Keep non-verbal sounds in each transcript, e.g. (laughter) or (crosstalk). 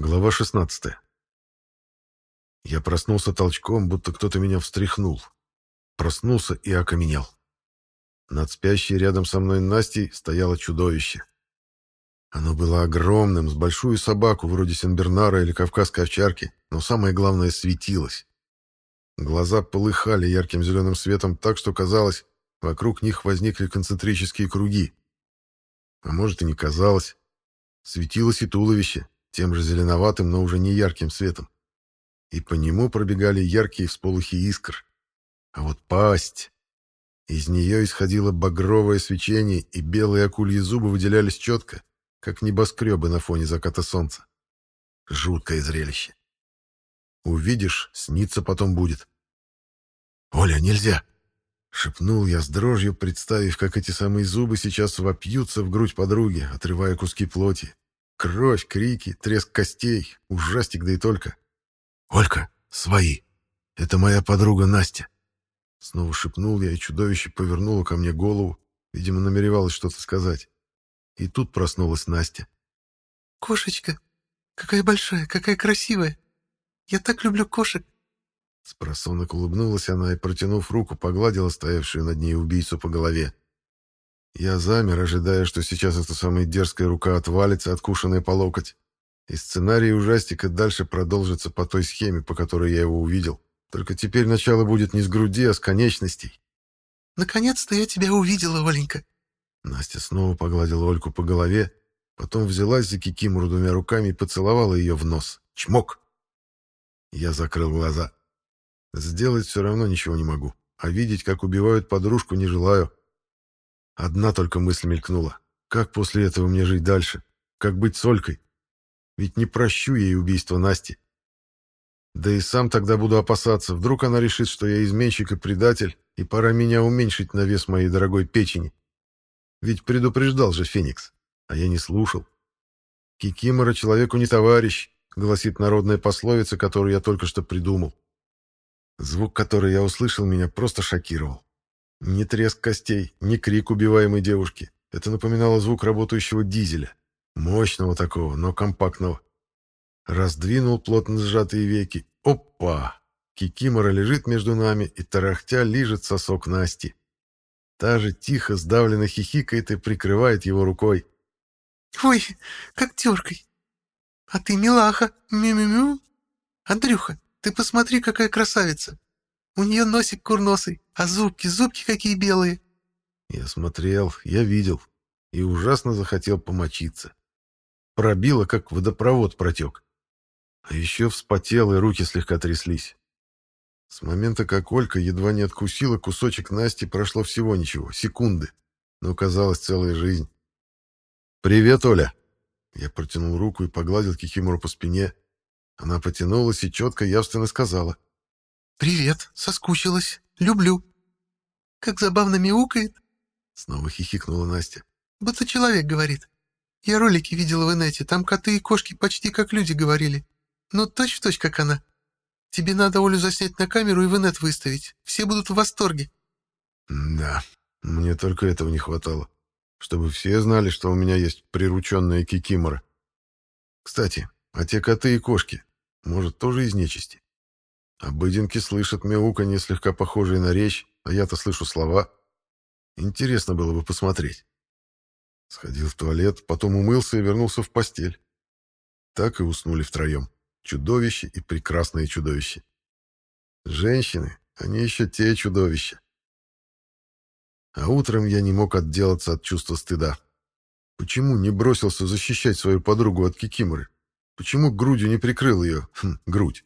Глава 16. Я проснулся толчком, будто кто-то меня встряхнул. Проснулся и окаменел. Над спящей рядом со мной Настей стояло чудовище. Оно было огромным, с большую собаку, вроде Сенбернара или кавказской овчарки, но самое главное — светилось. Глаза полыхали ярким зеленым светом так, что казалось, вокруг них возникли концентрические круги. А может, и не казалось. Светилось и туловище, тем же зеленоватым, но уже не ярким светом. И по нему пробегали яркие всполохи искр. А вот пасть... Из нее исходило багровое свечение, и белые акульи зубы выделялись четко, как небоскребы на фоне заката солнца. Жуткое зрелище. Увидишь, снится потом будет. «Оля, нельзя!» — шепнул я с дрожью, представив, как эти самые зубы сейчас вопьются в грудь подруги, отрывая куски плоти, Кровь, крики, треск костей, ужастик, да и только. «Олька, свои! Это моя подруга Настя!» Снова шепнул я, и чудовище повернуло ко мне голову, видимо, намеревалось что-то сказать. И тут проснулась Настя. «Кошечка, какая большая, какая красивая! Я так люблю кошек!» Спросонок улыбнулась она и, протянув руку, погладила стоявшую над ней убийцу по голове. Я замер, ожидая, что сейчас эта самая дерзкая рука отвалится, откушенная по локоть. И сценарий ужастика дальше продолжится по той схеме, по которой я его увидел. Только теперь начало будет не с груди, а с конечностей. «Наконец-то я тебя увидела, Оленька!» Настя снова погладила Ольку по голове, потом взялась за Кикимору двумя руками и поцеловала ее в нос. Чмок! Я закрыл глаза. Сделать все равно ничего не могу, а видеть, как убивают подружку, не желаю. Одна только мысль мелькнула. Как после этого мне жить дальше? Как быть с Олькой? Ведь не прощу ей убийство Насти. Да и сам тогда буду опасаться. Вдруг она решит, что я изменщик и предатель, и пора меня уменьшить на вес моей дорогой печени. Ведь предупреждал же Феникс, а я не слушал. Кикимора человеку не товарищ, гласит народная пословица, которую я только что придумал. Звук, который я услышал, меня просто шокировал. Ни треск костей, ни крик убиваемой девушки. Это напоминало звук работающего дизеля. Мощного такого, но компактного. Раздвинул плотно сжатые веки. Опа! Кикимора лежит между нами и тарахтя лижет сосок Насти. Та же тихо, сдавленно хихикает и прикрывает его рукой. «Ой, как теркой! А ты милаха! Мю-мю-мю! Андрюха, ты посмотри, какая красавица! У нее носик курносый, а зубки, зубки какие белые. Я смотрел, я видел и ужасно захотел помочиться. Пробило, как водопровод протек. А еще вспотел, и руки слегка тряслись. С момента, как Олька едва не откусила кусочек Насти, прошло всего ничего, секунды. Но казалось целая жизнь. «Привет, Оля!» Я протянул руку и погладил Кикимору по спине. Она потянулась и четко, явственно сказала. «Привет, соскучилась. Люблю». «Как забавно мяукает!» Снова хихикнула Настя. «Будто человек говорит. Я ролики видела в инете, там коты и кошки почти как люди говорили. Ну, точь-в-точь, как она. Тебе надо Олю заснять на камеру и в инет выставить. Все будут в восторге». «Да, мне только этого не хватало. Чтобы все знали, что у меня есть прирученная кикимора. Кстати, а те коты и кошки, может, тоже из нечисти?» Обыденки слышат мяуканье, слегка похожее на речь, а я-то слышу слова. Интересно было бы посмотреть. Сходил в туалет, потом умылся и вернулся в постель. Так и уснули втроем. Чудовище и прекрасное чудовище. Женщины, они еще те чудовища. А утром я не мог отделаться от чувства стыда. Почему не бросился защищать свою подругу от Кикиморы? Почему грудью не прикрыл ее? Хм, грудь.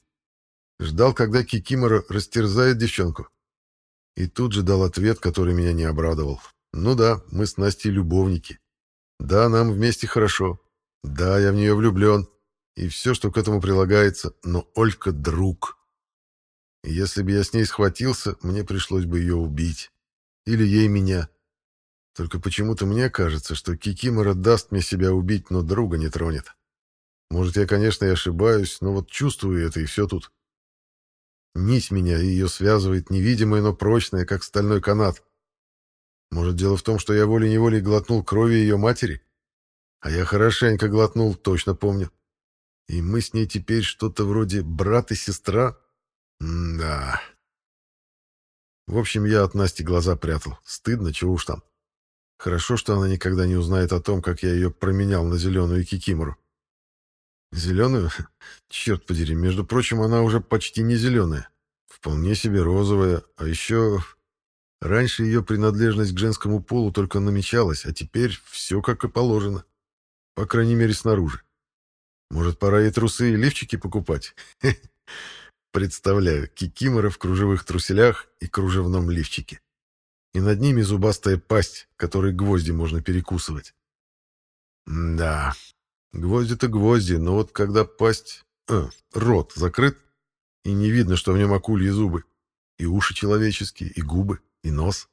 Ждал, когда Кикимора растерзает девчонку. И тут же дал ответ, который меня не обрадовал. Ну да, мы с Настей любовники. Да, нам вместе хорошо. Да, я в нее влюблен. И все, что к этому прилагается. Но Олька — друг. Если бы я с ней схватился, мне пришлось бы ее убить. Или ей меня. Только почему-то мне кажется, что Кикимора даст мне себя убить, но друга не тронет. Может, я, конечно, и ошибаюсь, но вот чувствую это, и все тут. Нить меня и ее связывает невидимая, но прочная, как стальной канат. Может, дело в том, что я волей-неволей глотнул крови ее матери? А я хорошенько глотнул, точно помню. И мы с ней теперь что-то вроде брат и сестра? да. В общем, я от Насти глаза прятал. Стыдно, чего уж там. Хорошо, что она никогда не узнает о том, как я ее променял на зеленую кикимору. Зеленую? (laughs) Черт подери, между прочим, она уже почти не зеленая. Вполне себе розовая, а еще... Раньше ее принадлежность к женскому полу только намечалась, а теперь все как и положено. По крайней мере, снаружи. Может, пора ей трусы и лифчики покупать? (laughs) Представляю, кикимора в кружевых труселях и кружевном лифчике. И над ними зубастая пасть, которой гвозди можно перекусывать. да, гвозди-то гвозди, но вот когда пасть... Э, рот закрыт, и не видно, что в нем акульи зубы, и уши человеческие, и губы, и нос.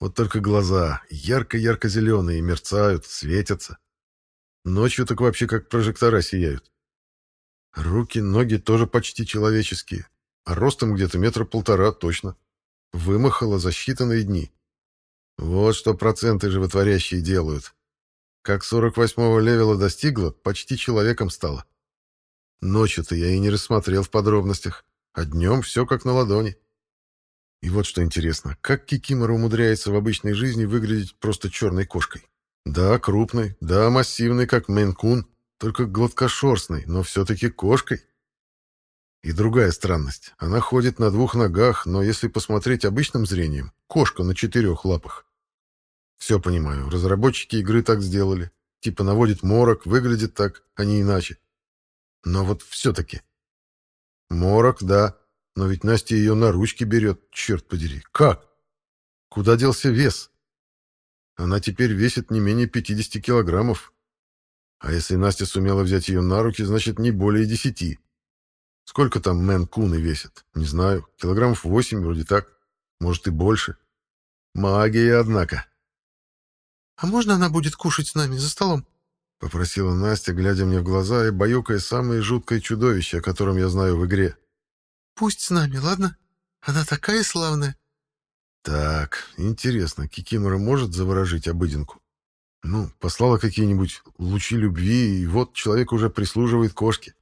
Вот только глаза ярко-ярко зеленые, мерцают, светятся. Ночью так вообще как прожектора сияют. Руки, ноги тоже почти человеческие, а ростом где-то метра полтора точно. Вымахало за считанные дни. Вот что проценты животворящие делают. Как 48-го левела достигла, почти человеком стала. Ночью-то я и не рассмотрел в подробностях, а днем все как на ладони. И вот что интересно, как Кикимора умудряется в обычной жизни выглядеть просто черной кошкой? Да, крупной, да, массивной, как Мэнкун, только гладкошерстной, но все-таки кошкой. И другая странность. Она ходит на двух ногах, но если посмотреть обычным зрением, кошка на четырех лапах. Все понимаю, разработчики игры так сделали. Типа наводит морок, выглядит так, а не иначе. Но вот все-таки. Морок, да, но ведь Настя ее на ручки берет, черт подери. Как? Куда делся вес? Она теперь весит не менее 50 килограммов. А если Настя сумела взять ее на руки, значит, не более 10. Сколько там Мэн Куны весит? Не знаю. Килограммов 8, вроде так. Может, и больше. Магия, однако. «А можно она будет кушать с нами за столом?» — попросила Настя, глядя мне в глаза и баюкая самое жуткое чудовище, о котором я знаю в игре. «Пусть с нами, ладно? Она такая славная». «Так, интересно, Кикимора может заворожить обыденку? Ну, послала какие-нибудь лучи любви, и вот человек уже прислуживает кошке.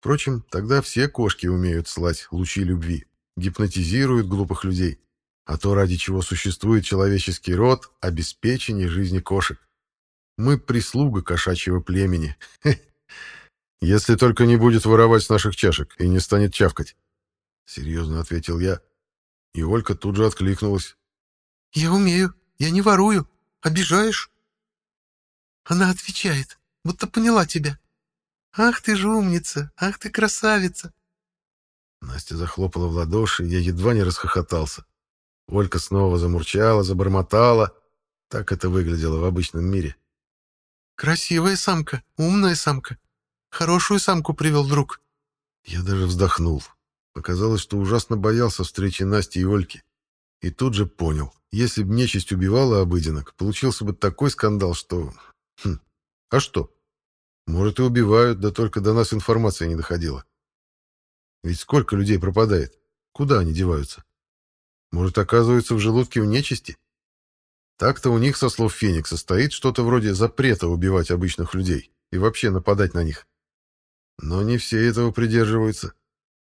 Впрочем, тогда все кошки умеют слать лучи любви, гипнотизируют глупых людей. А то, ради чего существует человеческий род — обеспечение жизни кошек. Мы прислуга кошачьего племени. (laughs) Если только не будет воровать с наших чашек и не станет чавкать. Серьезно ответил я. И Олька тут же откликнулась. Я умею. Я не ворую. Обижаешь? Она отвечает, будто поняла тебя. Ах ты ж умница, ах ты красавица. Настя захлопала в ладоши, я едва не расхохотался. Олька снова замурчала, забормотала. Так это выглядело в обычном мире. Красивая самка, умная самка. Хорошую самку привел друг. Я даже вздохнул. Показалось, что ужасно боялся встречи Насти и Ольки. И тут же понял, если бы нечисть убивала обыденок, получился бы такой скандал, что... Хм, а что? Может, и убивают, да только до нас информация не доходила. Ведь сколько людей пропадает? Куда они деваются? Может, оказываются в желудке у нечисти? Так-то у них, со слов Феникса, стоит что-то вроде запрета убивать обычных людей и вообще нападать на них. Но не все этого придерживаются.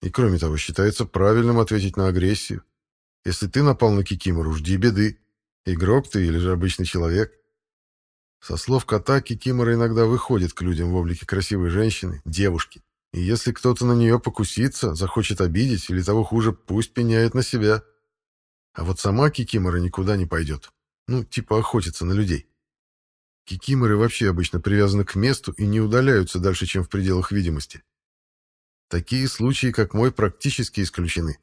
И кроме того, считается правильным ответить на агрессию. Если ты напал на Кикимору, жди беды. Игрок ты или же обычный человек. Со слов кота, Кикимора иногда выходит к людям в облике красивой женщины, девушки. И если кто-то на нее покусится, захочет обидеть или того хуже, пусть пеняет на себя. А вот сама Кикимора никуда не пойдет. Ну, типа охотиться на людей. Кикиморы вообще обычно привязаны к месту и не удаляются дальше, чем в пределах видимости. Такие случаи, как мой, практически исключены.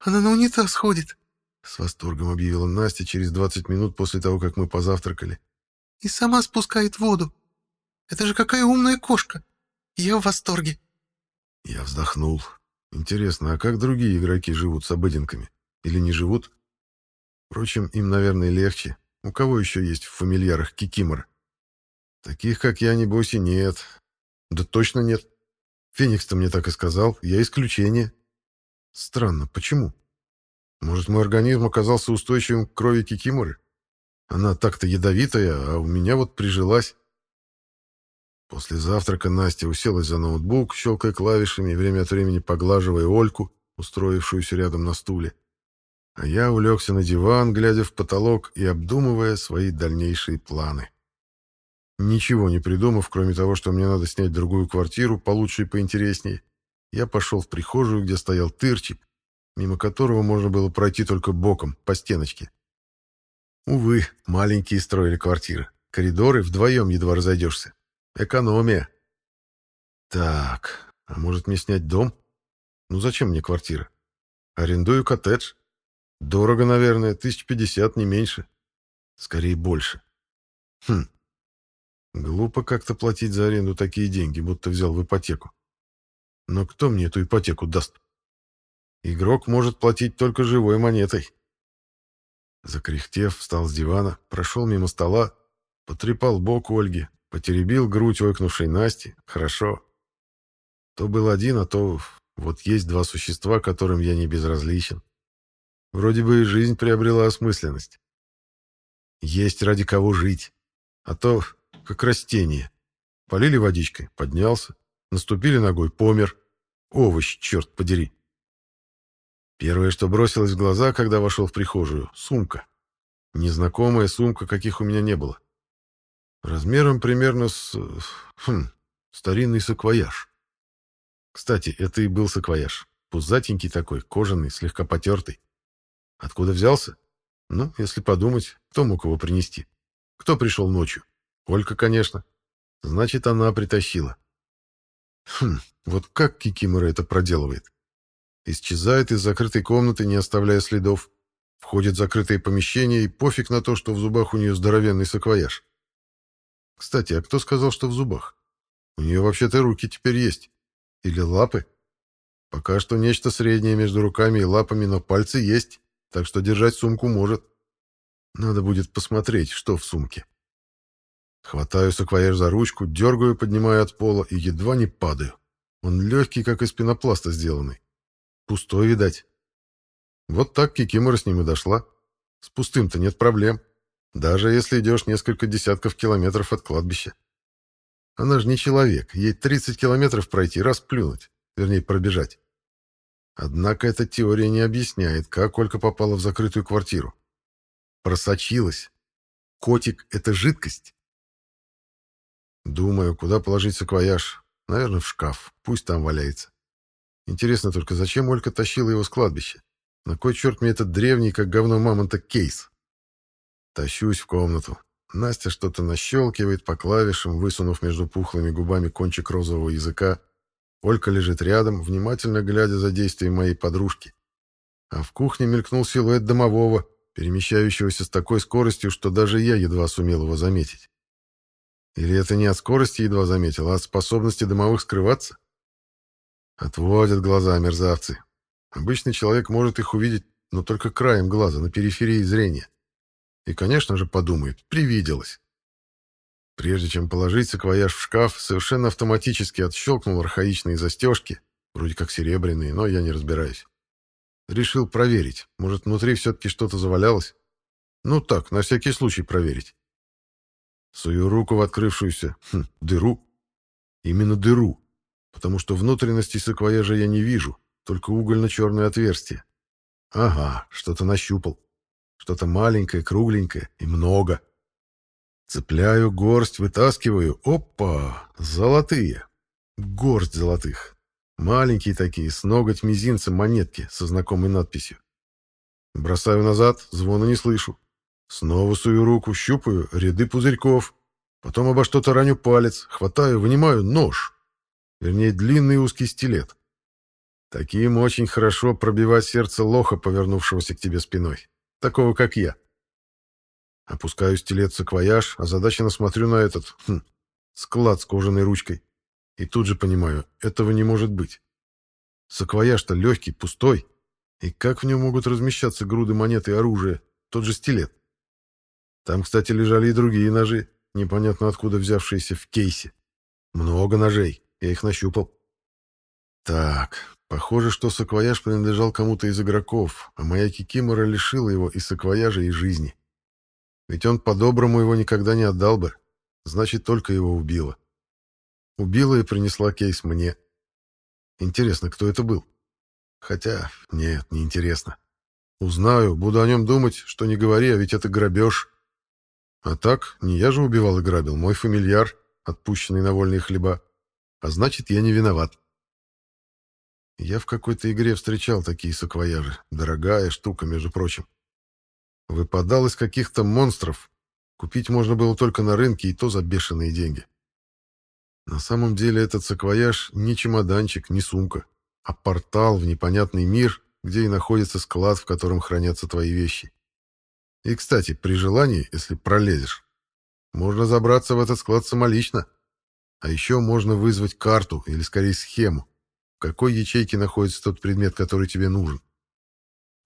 «Она на унитаз ходит», — с восторгом объявила Настя через 20 минут после того, как мы позавтракали. «И сама спускает воду. Это же какая умная кошка. Я в восторге». Я вздохнул. Интересно, а как другие игроки живут с обыденками? Или не живут? Впрочем, им, наверное, легче. У кого еще есть в фамильярах кикимор? Таких, как я, небось, и нет. Да точно нет. Феникс-то мне так и сказал. Я исключение. Странно, почему? Может, мой организм оказался устойчивым к крови кикиморы? Она так-то ядовитая, а у меня вот прижилась. После завтрака Настя уселась за ноутбук, щелкая клавишами и время от времени поглаживая Ольку, устроившуюся рядом на стуле. А я улегся на диван, глядя в потолок и обдумывая свои дальнейшие планы. Ничего не придумав, кроме того, что мне надо снять другую квартиру, получше и поинтереснее, я пошел в прихожую, где стоял тырчик, мимо которого можно было пройти только боком, по стеночке. Увы, маленькие строили квартиры. Коридоры вдвоем едва разойдешься. Экономия. Так, а может мне снять дом? Ну зачем мне квартира? Арендую коттедж. Дорого, наверное, тысяч пятьдесят, не меньше. Скорее, больше. Хм. Глупо как-то платить за аренду такие деньги, будто взял в ипотеку. Но кто мне эту ипотеку даст? Игрок может платить только живой монетой. Закряхтев, встал с дивана, прошел мимо стола, потрепал бок Ольги, потеребил грудь ойкнувшей Насти. Хорошо. То был один, а то вот есть два существа, которым я не безразличен. Вроде бы и жизнь приобрела осмысленность. Есть ради кого жить. А то, как растение. Полили водичкой, поднялся. Наступили ногой, помер. Овощ, черт подери. Первое, что бросилось в глаза, когда вошел в прихожую — сумка. Незнакомая сумка, каких у меня не было. Размером примерно с... Хм, старинный саквояж. Кстати, это и был саквояж. Пузатенький такой, кожаный, слегка потертый. Откуда взялся? Ну, если подумать, кто мог его принести? Кто пришел ночью? Олька, конечно. Значит, она притащила. Хм, вот как Кикимора это проделывает? Исчезает из закрытой комнаты, не оставляя следов. Входит в закрытое помещение, и пофиг на то, что в зубах у нее здоровенный саквояж. Кстати, а кто сказал, что в зубах? У нее вообще-то руки теперь есть. Или лапы? Пока что нечто среднее между руками и лапами, но пальцы есть, так что держать сумку может. Надо будет посмотреть, что в сумке. Хватаю саквояж за ручку, дергаю, поднимаю от пола и едва не падаю. Он легкий, как из пенопласта сделанный. Пустой, видать. Вот так Кикимора с ним и дошла. С пустым-то нет проблем. Даже если идешь несколько десятков километров от кладбища. Она же не человек, ей 30 километров пройти, раз плюнуть, вернее, пробежать. Однако эта теория не объясняет, как Олька попала в закрытую квартиру. Просочилась. Котик — это жидкость. Думаю, куда положить саквояж. Наверное, в шкаф. Пусть там валяется. Интересно только, зачем Олька тащила его с кладбища? На кой черт мне этот древний, как говно мамонта, кейс? Тащусь в комнату. Настя что-то нащелкивает по клавишам, высунув между пухлыми губами кончик розового языка. Олька лежит рядом, внимательно глядя за действием моей подружки. А в кухне мелькнул силуэт домового, перемещающегося с такой скоростью, что даже я едва сумел его заметить. Или это не от скорости едва заметил, а от способности домовых скрываться? Отводят глаза мерзавцы. Обычный человек может их увидеть, но только краем глаза, на периферии зрения. И, конечно же, подумает, привиделось. Прежде чем положить саквояж в шкаф, совершенно автоматически отщелкнул архаичные застежки, вроде как серебряные, но я не разбираюсь. Решил проверить, может, внутри все-таки что-то завалялось? Ну так, на всякий случай проверить. Сую руку в открывшуюся хм, дыру. Именно дыру, потому что внутренности саквояжа я не вижу, только угольно-черное отверстие. Ага, что-то нащупал. Что-то маленькое, кругленькое и много. Цепляю горсть, вытаскиваю. Опа! Золотые. Горсть золотых. Маленькие такие, с ноготь мизинца монетки со знакомой надписью. Бросаю назад, звона не слышу. Снова сую руку, щупаю ряды пузырьков. Потом обо что-то раню палец, хватаю, вынимаю нож. Вернее, длинный узкий стилет. Таким очень хорошо пробивать сердце лоха, повернувшегося к тебе спиной такого как я. Опускаю стилет саквояж, озадаченно смотрю на этот хм, склад с кожаной ручкой. И тут же понимаю, этого не может быть. Саквояж-то легкий, пустой. И как в нем могут размещаться груды монет и оружия? Тот же стилет. Там, кстати, лежали и другие ножи, непонятно откуда взявшиеся в кейсе. Много ножей, я их нащупал. Так, Похоже, что саквояж принадлежал кому-то из игроков, а моя Кикимора лишила его и саквояжа, и жизни. Ведь он по-доброму его никогда не отдал бы. Значит, только его убило. убила и принесла кейс мне. Интересно, кто это был? Хотя, нет, не интересно. Узнаю, буду о нем думать, что не говори, а ведь это грабеж. А так, не я же убивал и грабил, мой фамильяр, отпущенный на вольные хлеба. А значит, я не виноват. Я в какой-то игре встречал такие саквояжи. Дорогая штука, между прочим. Выпадал из каких-то монстров. Купить можно было только на рынке, и то за бешеные деньги. На самом деле этот саквояж не чемоданчик, не сумка, а портал в непонятный мир, где и находится склад, в котором хранятся твои вещи. И, кстати, при желании, если пролезешь, можно забраться в этот склад самолично. А еще можно вызвать карту, или скорее схему, в какой ячейке находится тот предмет, который тебе нужен.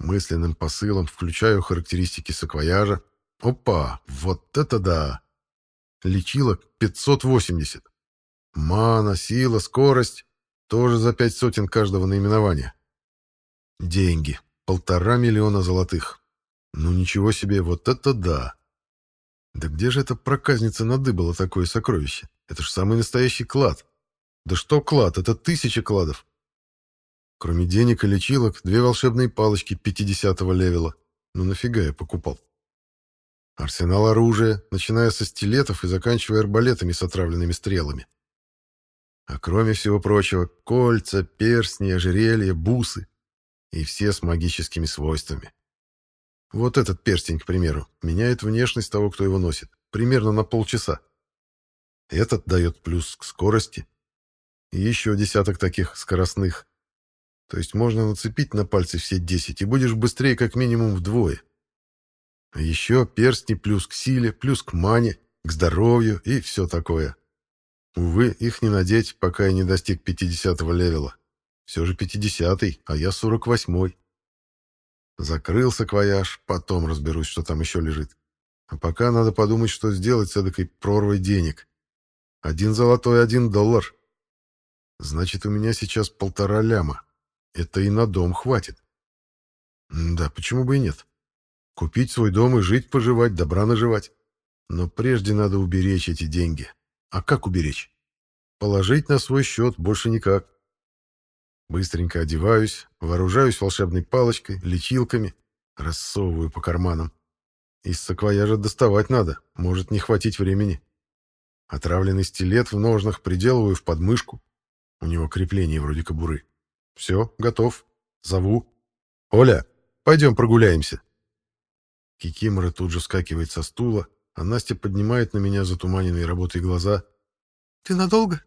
Мысленным посылом включаю характеристики саквояжа. Опа, вот это да! Лечилок 580. Мана, сила, скорость тоже за пять сотен каждого наименования. Деньги. Полтора миллиона золотых. Ну ничего себе, вот это да! Да где же эта проказница надыбала такое сокровище? Это ж самый настоящий клад. Да что клад, это тысячи кладов. Кроме денег и лечилок, две волшебные палочки 50-го левела. Ну нафига я покупал? Арсенал оружия, начиная со стилетов и заканчивая арбалетами с отравленными стрелами. А кроме всего прочего, кольца, перстни, ожерелья, бусы. И все с магическими свойствами. Вот этот перстень, к примеру, меняет внешность того, кто его носит, примерно на полчаса. Этот дает плюс к скорости. И еще десяток таких скоростных. То есть можно нацепить на пальцы все 10, и будешь быстрее как минимум вдвое. А еще перстни плюс к силе, плюс к мане, к здоровью и все такое. Увы, их не надеть, пока я не достиг 50-го левела. Все же 50-й, а я 48-й. Закрыл саквояж, потом разберусь, что там еще лежит. А пока надо подумать, что сделать с эдакой прорвой денег. Один золотой, один доллар. Значит, у меня сейчас полтора ляма. Это и на дом хватит. Да, почему бы и нет? Купить свой дом и жить, поживать, добра наживать. Но прежде надо уберечь эти деньги. А как уберечь? Положить на свой счет больше никак. Быстренько одеваюсь, вооружаюсь волшебной палочкой, лечилками, рассовываю по карманам. Из саквояжа доставать надо, может не хватить времени. Отравленный стилет в ножнах приделываю в подмышку. У него крепление вроде кобуры. Все, готов. Зову. «Оля, пойдем прогуляемся». Кикимора тут же скакивает со стула, а Настя поднимает на меня затуманенные работой глаза. «Ты надолго?»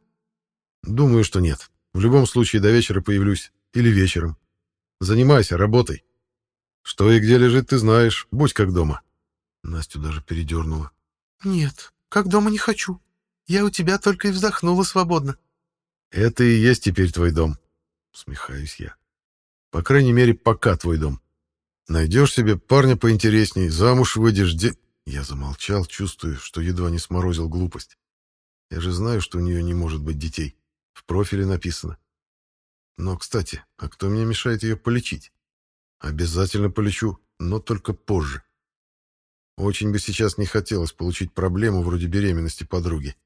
«Думаю, что нет. В любом случае до вечера появлюсь. Или вечером. Занимайся, работай. Что и где лежит, ты знаешь. Будь как дома. Настю даже передернула. Нет, как дома не хочу. Я у тебя только и вздохнула свободно. Это и есть теперь твой дом. Смехаюсь я. По крайней мере, пока твой дом. Найдешь себе парня поинтересней, замуж выйдешь, де... Я замолчал, чувствуя, что едва не сморозил глупость. Я же знаю, что у нее не может быть детей. В профиле написано. Но, кстати, а кто мне мешает ее полечить? Обязательно полечу, но только позже. Очень бы сейчас не хотелось получить проблему вроде беременности подруги.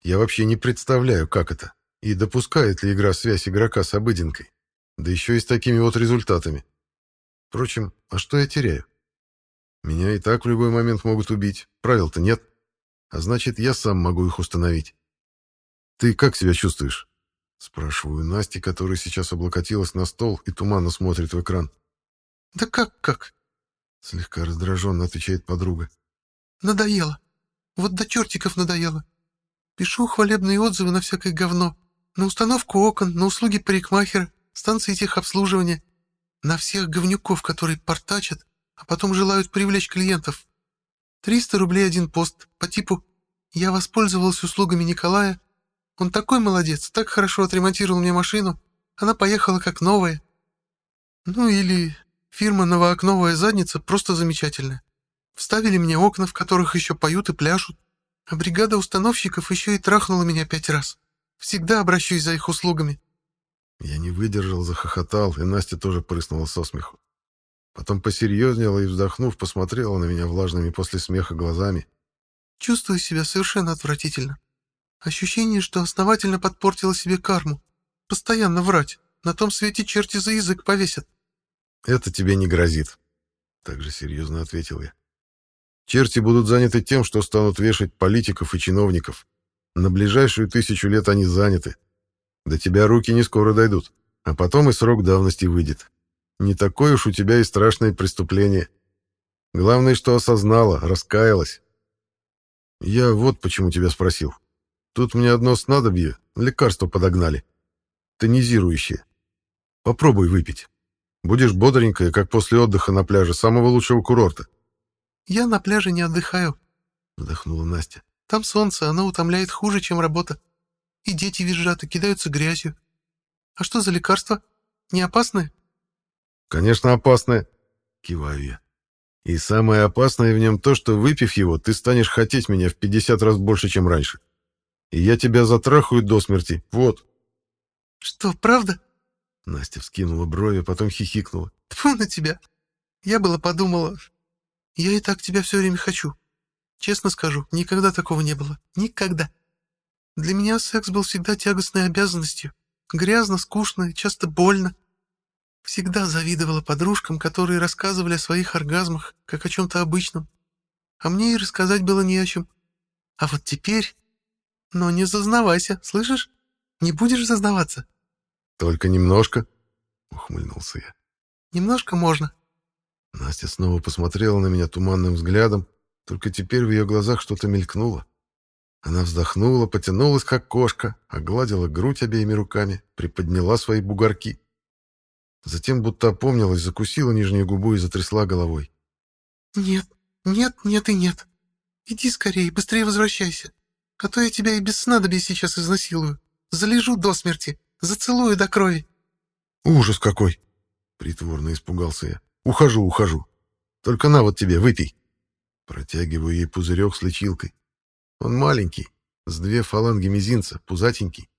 Я вообще не представляю, как это, и допускает ли игра связь игрока с обыденкой, да еще и с такими вот результатами. Впрочем, а что я теряю? Меня и так в любой момент могут убить, правил-то нет, а значит, я сам могу их установить. «Ты как себя чувствуешь?» Спрашиваю Насти, которая сейчас облокотилась на стол и туманно смотрит в экран. «Да как-как?» Слегка раздраженно отвечает подруга. «Надоело. Вот до чертиков надоело. Пишу хвалебные отзывы на всякое говно. На установку окон, на услуги парикмахера, станции техобслуживания. На всех говнюков, которые портачат, а потом желают привлечь клиентов. 300 рублей один пост по типу «Я воспользовался услугами Николая, он такой молодец, так хорошо отремонтировал мне машину. Она поехала как новая. Ну или фирма «Новоокновая задница» просто замечательная. Вставили мне окна, в которых еще поют и пляшут. А бригада установщиков еще и трахнула меня пять раз. Всегда обращусь за их услугами. Я не выдержал, захохотал, и Настя тоже прыснула со смеху. Потом посерьезнела и, вздохнув, посмотрела на меня влажными после смеха глазами. Чувствую себя совершенно отвратительно. Ощущение, что основательно подпортила себе карму. Постоянно врать. На том свете черти за язык повесят. Это тебе не грозит, так же серьезно ответил я. Черти будут заняты тем, что станут вешать политиков и чиновников. На ближайшую тысячу лет они заняты. До тебя руки не скоро дойдут, а потом и срок давности выйдет. Не такое уж у тебя и страшное преступление. Главное, что осознала, раскаялась. Я вот почему тебя спросил. Тут мне одно снадобье, лекарство подогнали. Тонизирующее. Попробуй выпить. Будешь бодренькая, как после отдыха на пляже самого лучшего курорта. «Я на пляже не отдыхаю», — вздохнула Настя. «Там солнце, оно утомляет хуже, чем работа. И дети визжат и кидаются грязью. А что за лекарство? Не опасное?» «Конечно, опасное», — киваю я. «И самое опасное в нем то, что, выпив его, ты станешь хотеть меня в 50 раз больше, чем раньше. И я тебя затрахаю до смерти. Вот». «Что, правда?» Настя вскинула брови, потом хихикнула. Тьфу на тебя! Я было подумала... Я и так тебя все время хочу. Честно скажу, никогда такого не было. Никогда. Для меня секс был всегда тягостной обязанностью. Грязно, скучно часто больно. Всегда завидовала подружкам, которые рассказывали о своих оргазмах, как о чем-то обычном. А мне и рассказать было не о чем. А вот теперь... Но не зазнавайся, слышишь? Не будешь зазнаваться? «Только немножко», — ухмыльнулся я. «Немножко можно». Настя снова посмотрела на меня туманным взглядом, только теперь в ее глазах что-то мелькнуло. Она вздохнула, потянулась, как кошка, огладила грудь обеими руками, приподняла свои бугорки. Затем будто опомнилась, закусила нижнюю губу и затрясла головой. «Нет, нет, нет и нет. Иди скорее, быстрее возвращайся, а то я тебя и без снадобья сейчас изнасилую. Залежу до смерти». Зацелую до крови. Ужас какой! Притворно испугался я. Ухожу, ухожу. Только на вот тебе, выпей. Протягиваю ей пузырек с лечилкой. Он маленький, с две фаланги мизинца, пузатенький.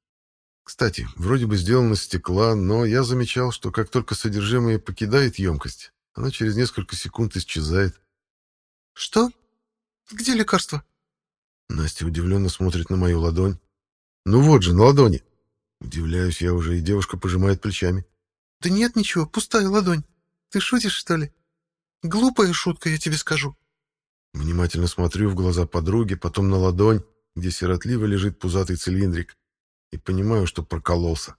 Кстати, вроде бы сделан из стекла, но я замечал, что как только содержимое покидает емкость, она через несколько секунд исчезает. «Что? Где лекарство?» Настя удивленно смотрит на мою ладонь. «Ну вот же, на ладони!» Удивляюсь я уже, и девушка пожимает плечами. «Да нет ничего, пустая ладонь. Ты шутишь, что ли? Глупая шутка, я тебе скажу». Внимательно смотрю в глаза подруги, потом на ладонь, где сиротливо лежит пузатый цилиндрик, и понимаю, что прокололся.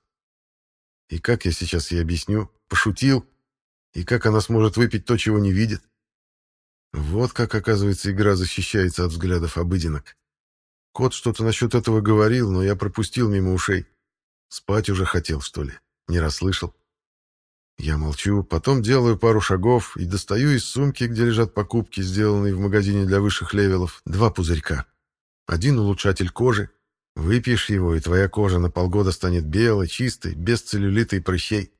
И как я сейчас ей объясню? Пошутил? И как она сможет выпить то, чего не видит? Вот как, оказывается, игра защищается от взглядов обыденок. Кот что-то насчет этого говорил, но я пропустил мимо ушей. Спать уже хотел, что ли? Не расслышал? Я молчу, потом делаю пару шагов и достаю из сумки, где лежат покупки, сделанные в магазине для высших левелов, два пузырька. Один улучшатель кожи. Выпьешь его, и твоя кожа на полгода станет белой, чистой, без целлюлита и прыщей.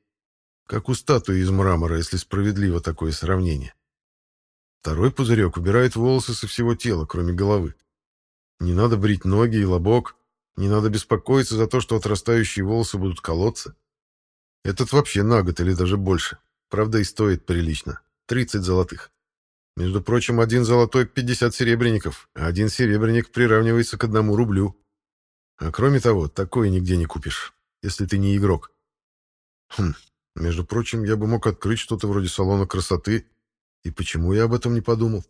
Как у статуи из мрамора, если справедливо такое сравнение. Второй пузырек убирает волосы со всего тела, кроме головы. Не надо брить ноги и лобок, не надо беспокоиться за то, что отрастающие волосы будут колоться. Этот вообще на год или даже больше. Правда, и стоит прилично. 30 золотых. Между прочим, один золотой — 50 серебряников, а один серебряник приравнивается к одному рублю. А кроме того, такое нигде не купишь, если ты не игрок. Хм, между прочим, я бы мог открыть что-то вроде салона красоты. И почему я об этом не подумал?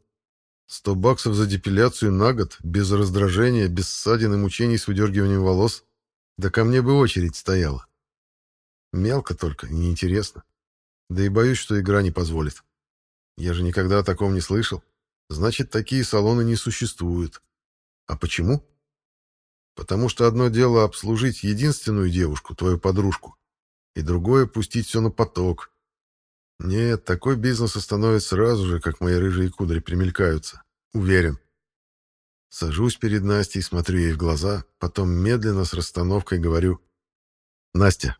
Сто баксов за депиляцию на год, без раздражения, без ссадин и мучений с выдергиванием волос. Да ко мне бы очередь стояла. Мелко только, неинтересно. Да и боюсь, что игра не позволит. Я же никогда о таком не слышал. Значит, такие салоны не существуют. А почему? Потому что одно дело обслужить единственную девушку, твою подружку, и другое — пустить все на поток, нет, такой бизнес остановит сразу же, как мои рыжие кудри примелькаются. Уверен. Сажусь перед Настей, смотрю ей в глаза, потом медленно с расстановкой говорю. «Настя,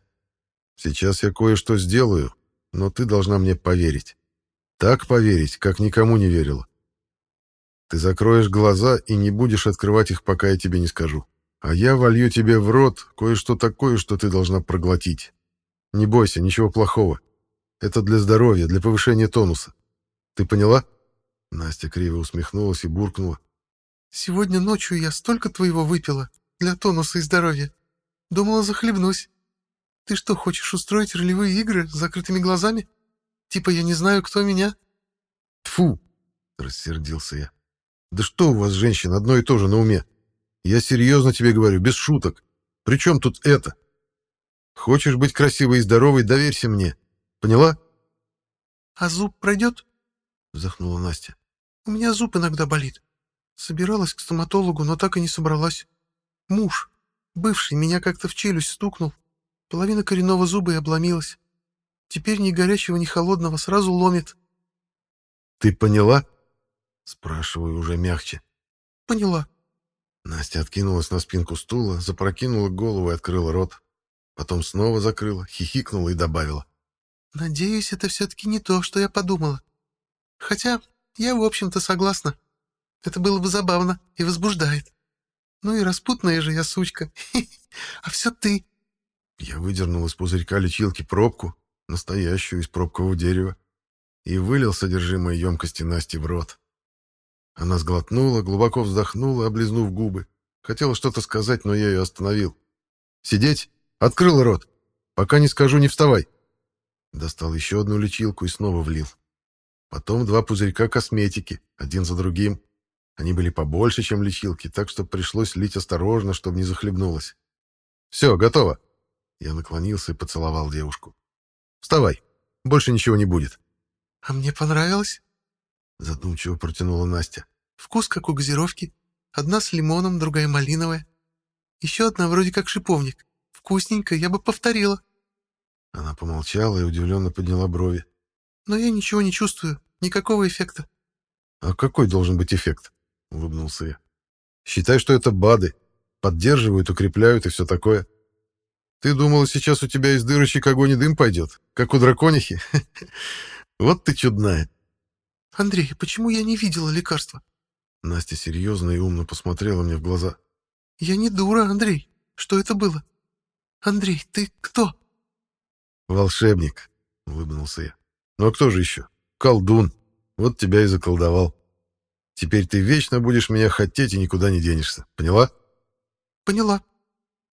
сейчас я кое-что сделаю, но ты должна мне поверить. Так поверить, как никому не верила. Ты закроешь глаза и не будешь открывать их, пока я тебе не скажу. А я волью тебе в рот кое-что такое, что ты должна проглотить. Не бойся, ничего плохого. Это для здоровья, для повышения тонуса. Ты поняла?» Настя криво усмехнулась и буркнула. «Сегодня ночью я столько твоего выпила, для тонуса и здоровья. Думала, захлебнусь. Ты что, хочешь устроить ролевые игры с закрытыми глазами? Типа я не знаю, кто меня?» Тфу, рассердился я. «Да что у вас, женщин, одно и то же на уме? Я серьезно тебе говорю, без шуток. При чем тут это? Хочешь быть красивой и здоровой, доверься мне. Поняла?» «А зуб пройдет?» — вздохнула Настя. «У меня зуб иногда болит. Собиралась к стоматологу, но так и не собралась. Муж, бывший, меня как-то в челюсть стукнул. Половина коренного зуба и обломилась. Теперь ни горячего, ни холодного сразу ломит. «Ты поняла?» — спрашиваю уже мягче. «Поняла». Настя откинулась на спинку стула, запрокинула голову и открыла рот. Потом снова закрыла, хихикнула и добавила. «Надеюсь, это все-таки не то, что я подумала. Хотя я, в общем-то, согласна. Это было бы забавно и возбуждает. Ну и распутная же я сучка. (laughs) А все ты». Я выдернул из пузырька лечилки пробку, настоящую из пробкового дерева, и вылил содержимое емкости Насти в рот. Она сглотнула, глубоко вздохнула, облизнув губы. Хотела что-то сказать, но я ее остановил. «Сидеть? Открыл рот. Пока не скажу, не вставай». Достал еще одну лечилку и снова влил. Потом два пузырька косметики, один за другим. Они были побольше, чем лечилки, так что пришлось лить осторожно, чтобы не захлебнулась. «Все, готово». Я наклонился и поцеловал девушку. «Вставай, больше ничего не будет». «А мне понравилось?» Задумчиво протянула Настя. «Вкус как у газировки. Одна с лимоном, другая малиновая. Еще одна вроде как шиповник. Вкусненько, я бы повторила». Она помолчала и удивленно подняла брови. «Но я ничего не чувствую, никакого эффекта». «А какой должен быть эффект?» — улыбнулся я. «Считай, что это БАДы. Поддерживают, укрепляют и все такое. Ты думала, сейчас у тебя из дырочек огонь и дым пойдет, как у драконихи? (laughs) Вот ты чудная». «Андрей, почему я не видела лекарства?» Настя серьезно и умно посмотрела мне в глаза. «Я не дура, Андрей. Что это было? Андрей, ты кто?» «Волшебник», — улыбнулся я. «Ну а кто же еще? Колдун. Вот тебя и заколдовал. Теперь ты вечно будешь меня хотеть и никуда не денешься. Поняла?» «Поняла», —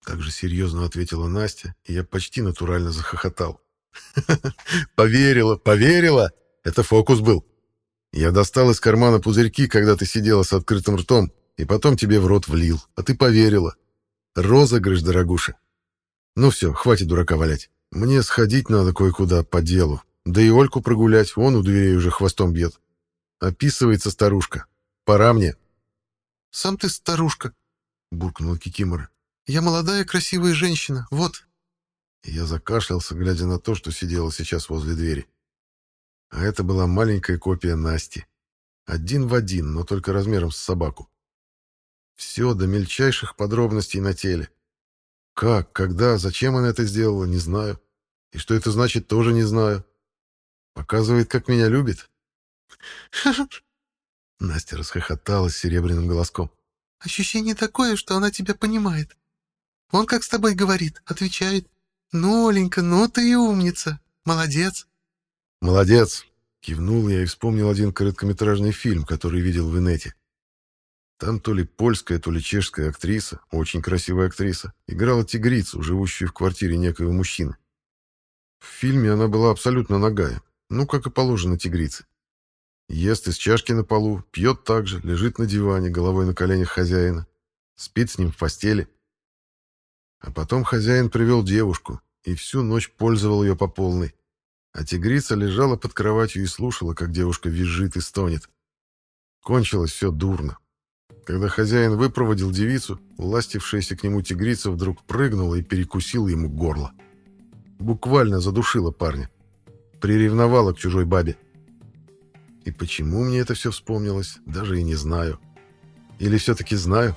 также серьезно ответила Настя, и я почти натурально захохотал. (laughs) «Поверила, поверила! Это фокус был. Я достал из кармана пузырьки, когда ты сидела с открытым ртом, и потом тебе в рот влил, а ты поверила. Розыгрыш, дорогуша. Ну все, хватит дурака валять. Мне сходить надо кое-куда по делу. Да и Ольку прогулять, вон у дверей уже хвостом бьет. Описывается старушка. Пора мне. «Сам ты старушка», — буркнула Кикимора. «Я молодая красивая женщина, вот». Я закашлялся, глядя на то, что сидела сейчас возле двери. А это была маленькая копия Насти. Один в один, но только размером с собаку. Все до мельчайших подробностей на теле. Как, когда, зачем она это сделала, не знаю. И что это значит, тоже не знаю. Показывает, как меня любит. Настя расхохоталась серебряным голоском. Ощущение такое, что она тебя понимает. Он как с тобой говорит, отвечает. «Ну, Оленька, ну ты и умница. Молодец». «Молодец», — кивнул я и вспомнил один короткометражный фильм, который видел в инете. Там то ли польская, то ли чешская актриса, очень красивая актриса, играла тигрицу, живущую в квартире некоего мужчины. В фильме она была абсолютно нагая, ну, как и положено тигрице. Ест из чашки на полу, пьет так же, лежит на диване, головой на коленях хозяина, спит с ним в постели. А потом хозяин привел девушку и всю ночь пользовал ее по полной. А тигрица лежала под кроватью и слушала, как девушка визжит и стонет. Кончилось все дурно. Когда хозяин выпроводил девицу, ластившаяся к нему тигрица вдруг прыгнула и перекусила ему горло. Буквально задушила парня. Приревновала к чужой бабе. И почему мне это все вспомнилось, даже и не знаю. Или все-таки знаю.